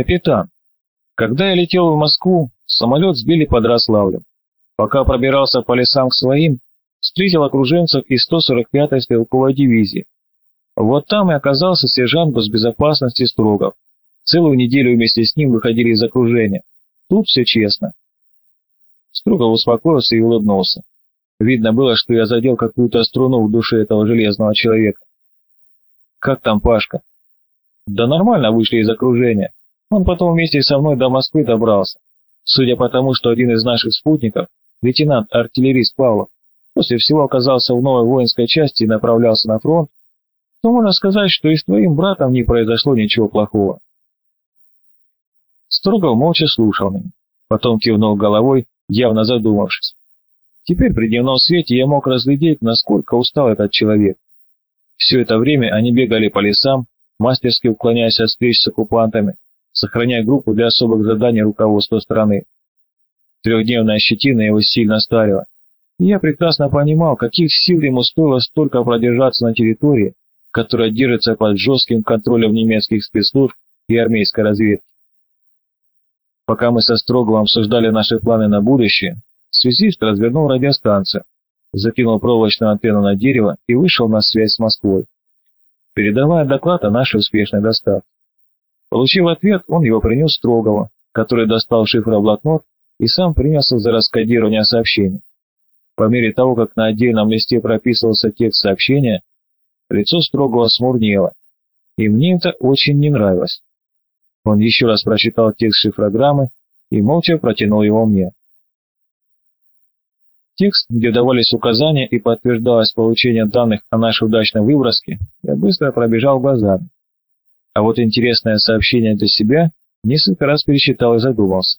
«Капитан, когда я летел в Москву, самолет сбили под Рославлем. Пока пробирался по лесам к своим, встретил окруженцев из 145-й стрелковой дивизии. Вот там и оказался сержант госбезопасности Строгов. Целую неделю вместе с ним выходили из окружения. Тут все честно. Строгов успокоился и улыбнулся. Видно было, что я задел какую-то струну в душе этого железного человека. «Как там Пашка?» «Да нормально вышли из окружения. Он потом вместе со мной до Москвы добрался. Судя по тому, что один из наших спутников, лейтенант-артиллерист Павлов, после всего оказался в новой воинской части и направлялся на фронт, то можно сказать, что и с твоим братом не произошло ничего плохого. Строгов молча слушал меня, потом кивнул головой, явно задумавшись. Теперь при дневном свете я мог разглядеть, насколько устал этот человек. Все это время они бегали по лесам, мастерски уклоняясь от встреч с оккупантами, сохраняя группу для особых заданий руководства страны. Трехдневная щетина его сильно старила, я прекрасно понимал, каких сил ему стоило столько продержаться на территории, которая держится под жестким контролем немецких спецслужб и армейской разведки. Пока мы со Строговым обсуждали наши планы на будущее, связист развернул радиостанцию, закинул проволочную антенну на дерево и вышел на связь с Москвой, передавая доклад о нашей успешной доставке. Получив ответ, он его принес Строгову, который достал шифроблокнот и сам принялся за раскодирование сообщения. По мере того, как на отдельном листе прописывался текст сообщения, лицо Строгова смурнело, и мне это очень не нравилось. Он еще раз прочитал текст шифрограммы и молча протянул его мне. Текст, где давались указания и подтверждалось получение данных о нашей удачной выброске, я быстро пробежал глазами. А вот интересное сообщение для себя несколько раз пересчитал и задумался.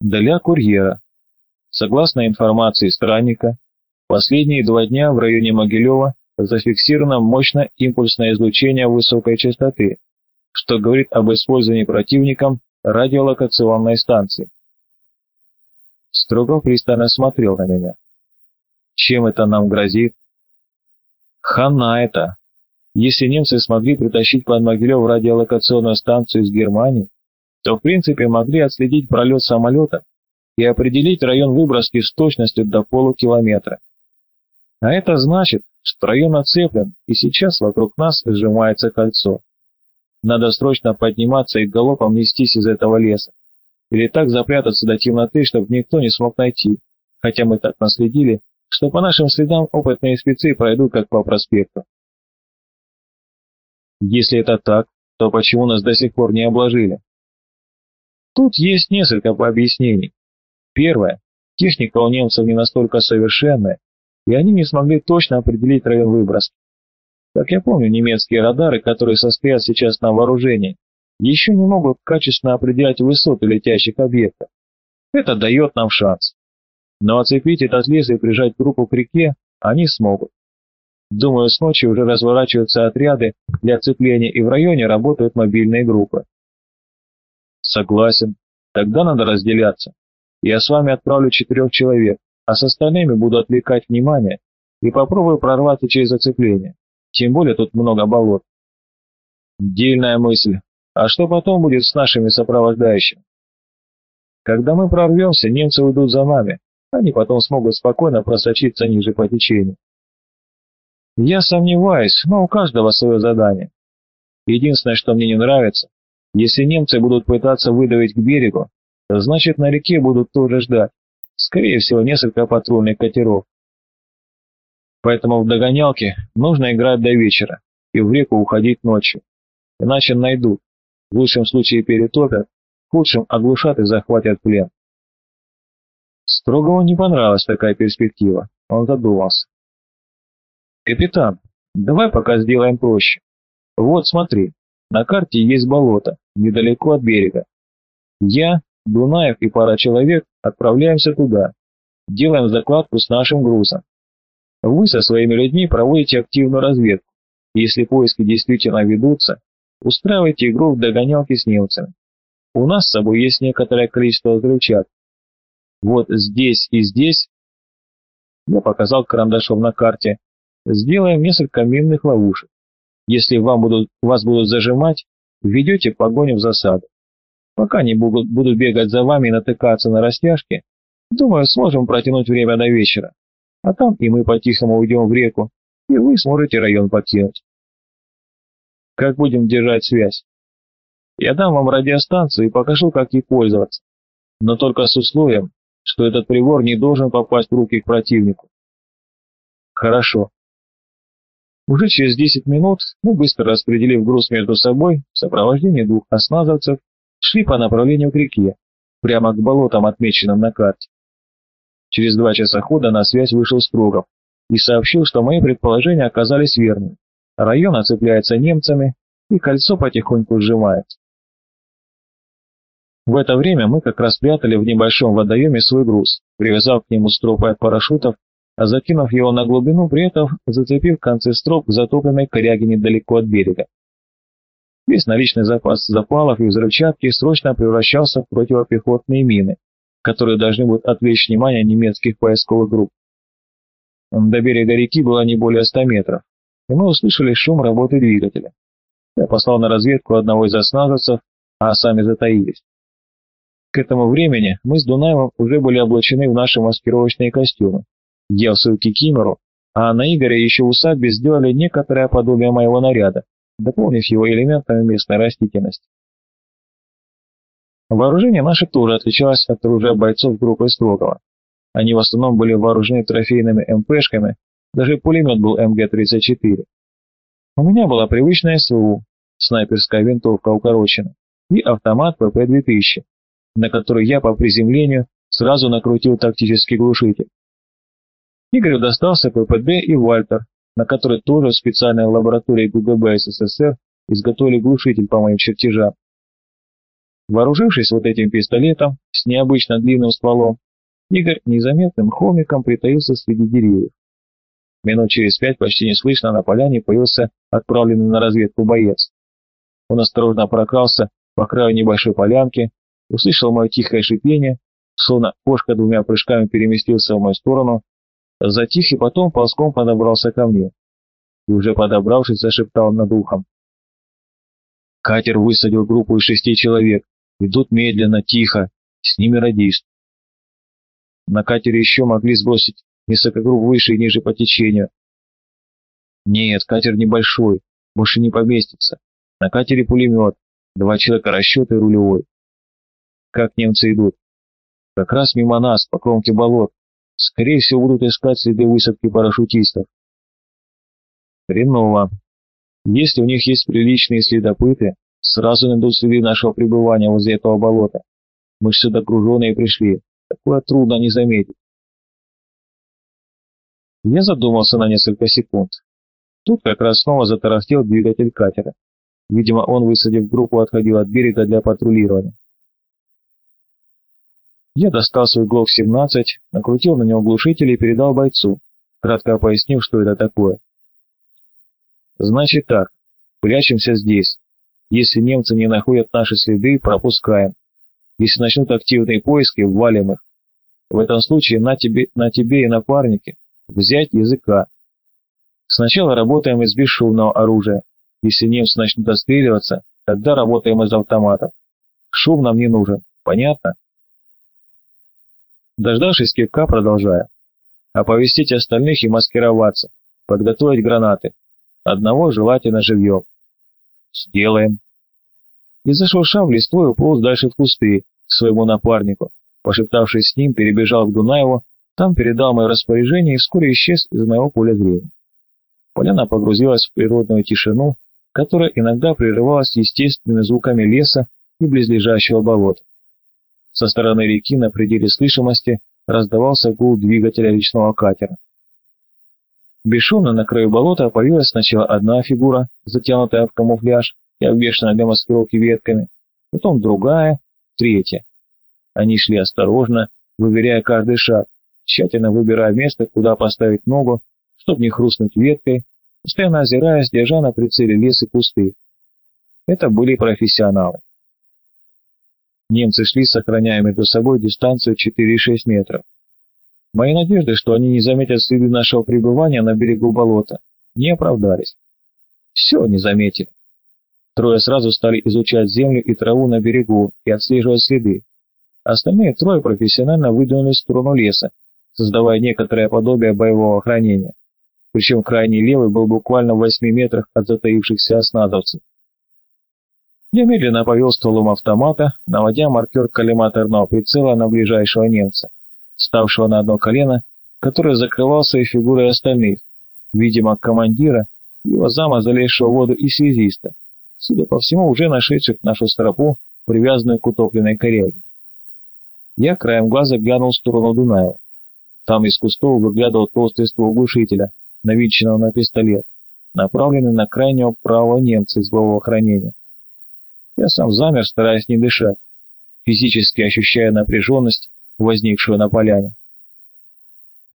Для курьера. Согласно информации странника, последние два дня в районе Могилева зафиксировано мощное импульсное излучение высокой частоты, что говорит об использовании противником радиолокационной станции. Строгов пристально смотрел на меня. Чем это нам грозит? Хана это. Если немцы смогли притащить под Могилев радиолокационную станцию из Германии, то в принципе могли отследить пролет самолета и определить район выброски с точностью до полукилометра. А это значит, что район оцеплен, и сейчас вокруг нас сжимается кольцо. Надо срочно подниматься и галопом нестись из этого леса. Или так запрятаться до темноты, чтобы никто не смог найти, хотя мы так наследили, что по нашим следам опытные спецы пройдут как по проспекту. Если это так, то почему нас до сих пор не обложили? Тут есть несколько объяснений. Первое. Техника у немцев не настолько совершенная, и они не смогли точно определить район выброски. Как я помню, немецкие радары, которые состоят сейчас на вооружении, еще не могут качественно определять высоты летящих объектов. Это дает нам шанс. Но оцепить этот лес и прижать группу к реке они смогут. Думаю, с ночи уже разворачиваются отряды для оцепления и в районе работают мобильные группы. Согласен. Тогда надо разделяться. Я с вами отправлю четырех человек, а с остальными буду отвлекать внимание и попробую прорваться через оцепление. Тем более тут много болот. Дельная мысль. А что потом будет с нашими сопровождающими? Когда мы прорвемся, немцы уйдут за нами. Они потом смогут спокойно просочиться ниже по течению. Я сомневаюсь, но у каждого свое задание. Единственное, что мне не нравится, если немцы будут пытаться выдавить к берегу, значит на реке будут тоже ждать. Скорее всего, несколько патрульных катеров. Поэтому в догонялке нужно играть до вечера и в реку уходить ночью. Иначе найдут. В лучшем случае перетопят, в худшем оглушат и захватят плен. Строгову не понравилась такая перспектива. Он задумался. «Капитан, давай пока сделаем проще. Вот смотри, на карте есть болото, недалеко от берега. Я, Дунаев и пара человек отправляемся туда. Делаем закладку с нашим грузом. Вы со своими людьми проводите активную разведку. Если поиски действительно ведутся, устраивайте игру в догонялки с немцами. У нас с собой есть некоторое количество взрывчатки. Вот здесь и здесь, я показал карандашом на карте, сделаем несколько минных ловушек. Если вам будут, вас будут зажимать, ведете погоню в засаду. Пока не буду, буду бегать за вами и натыкаться на растяжки, думаю, сможем протянуть время до вечера. А там и мы по-тихому уйдем в реку, и вы сможете район покинуть. Как будем держать связь? Я дам вам радиостанцию и покажу, как ей пользоваться. Но только с условием, что этот прибор не должен попасть в руки к противнику. Хорошо. Уже через 10 минут мы, быстро распределив груз между собой, в сопровождении двух осназовцев, шли по направлению к реке, прямо к болотам, отмеченным на карте. Через два часа хода на связь вышел Строгов и сообщил, что мои предположения оказались верными. Район оцепляется немцами, и кольцо потихоньку сжимается. В это время мы как раз прятали в небольшом водоеме свой груз, привязав к нему стропы от парашютов, закинув его на глубину, при этом зацепив концы строп к затопленной коряге недалеко от берега. Весь наличный запас запалов и взрывчатки срочно превращался в противопехотные мины, которые должны будут отвлечь внимание немецких поисковых групп. До берега реки было не более 100 метров, и мы услышали шум работы двигателя. Я послал на разведку одного из осназовцев, а сами затаились. К этому времени мы с Дунаевым уже были облачены в наши маскировочные костюмы. В свою кикимору, а на Игоре еще в усадьбе сделали некоторое подобие моего наряда, дополнив его элементами местной растительности. Вооружение наше тоже отличалось от оружия бойцов группы Строгова. Они в основном были вооружены трофейными МПшками, даже пулемет был МГ-34. У меня была привычная СВУ, снайперская винтовка укорочена, и автомат ПП-2000, на который я по приземлению сразу накрутил тактический глушитель. Игорю достался ППД и Вальтер, на который тоже в специальной лаборатории ГУГБ СССР изготовили глушитель по моим чертежам. Вооружившись вот этим пистолетом с необычно длинным стволом, Игорь незаметным холмиком притаился среди деревьев. Минут через пять почти неслышно на поляне появился отправленный на разведку боец. Он осторожно прокрался по краю небольшой полянки, услышал мое тихое шипение, словно кошка двумя прыжками переместился в мою сторону, затих и потом ползком подобрался ко мне. И уже подобравшись, зашептал над ухом. Катер высадил группу из шести человек. Идут медленно, тихо. С ними радист. На катере еще могли сбросить несколько групп выше и ниже по течению. Нет, катер небольшой, больше не поместится. На катере пулемет, два человека расчет и рулевой. Как немцы идут? Как раз мимо нас, по кромке болот. Скорее всего, будут искать следы высадки парашютистов. Хреново. Если у них есть приличные следопыты, сразу найдут следы нашего пребывания возле этого болота. Мы же сюда груженые пришли. Такое трудно не заметить. Я задумался на несколько секунд. Тут как раз снова затарахтел двигатель катера. Видимо, он, высадив группу, отходил от берега для патрулирования. Я достал свой ГЛОК-17, накрутил на него глушитель и передал бойцу, кратко пояснив, что это такое. Значит так, прячемся здесь. Если немцы не находят наши следы, пропускаем. Если начнут активные поиски, ввалим их. В этом случае на тебе, на тебе и напарнике взять языка. Сначала работаем из бесшумного оружия. Если немцы начнут отстреливаться, тогда работаем из автоматов. Шум нам не нужен. Понятно? Дождавшись кивка, продолжая. Оповестить остальных и маскироваться. Подготовить гранаты. Одного желательно живьем. Сделаем. И зашуршав листвой, уполз дальше в кусты, к своему напарнику. Пошептавшись с ним, перебежал к Дунаеву, там передал мое распоряжение и вскоре исчез из моего поля зрения. Поляна погрузилась в природную тишину, которая иногда прерывалась естественными звуками леса и близлежащего болота. Со стороны реки на пределе слышимости раздавался гул двигателя речного катера. Бесшумно на краю болота появилась сначала одна фигура, затянутая в камуфляж и обвешанная для маскировки ветками, потом другая, третья. Они шли осторожно, выверяя каждый шаг, тщательно выбирая место, куда поставить ногу, чтобы не хрустнуть веткой, постоянно озираясь, держа на прицеле лес и кусты. Это были профессионалы. Немцы шли, сохраняя между собой дистанцию 4-6 метров. Мои надежды, что они не заметят следы нашего пребывания на берегу болота, не оправдались. Все не заметили. Трое сразу стали изучать землю и траву на берегу и отслеживать следы. Остальные трое профессионально выдвинулись в сторону леса, создавая некоторое подобие боевого охранения. Причем крайний левый был буквально в восьми метрах от затаившихся осназовцев. Я медленно повел стволом автомата, наводя маркер коллиматорного прицела на ближайшего немца, ставшего на одно колено, который закрывал своей фигурой остальных, видимо, командира, его зама, залезшего в воду и связиста, судя по всему, уже нашедших нашу стропу, привязанную к утопленной коряге. Я краем глаза глянул в сторону Дунаева. Там из кустов выглядывал толстый ствол глушителя, навинченного на пистолет, направленный на крайнего правого немца из главного хранения. Я сам замер, стараясь не дышать, физически ощущая напряженность, возникшую на поляне.